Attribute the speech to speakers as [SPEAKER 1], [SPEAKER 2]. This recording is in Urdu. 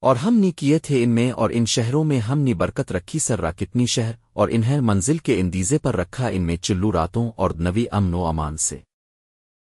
[SPEAKER 1] اور ہم نے کیے تھے ان میں اور ان شہروں میں ہم نے برکت رکھی سر کتنی شہر اور انہیں منزل کے اندیزے پر رکھا ان میں چلو راتوں اور نوی امن و امان سے۔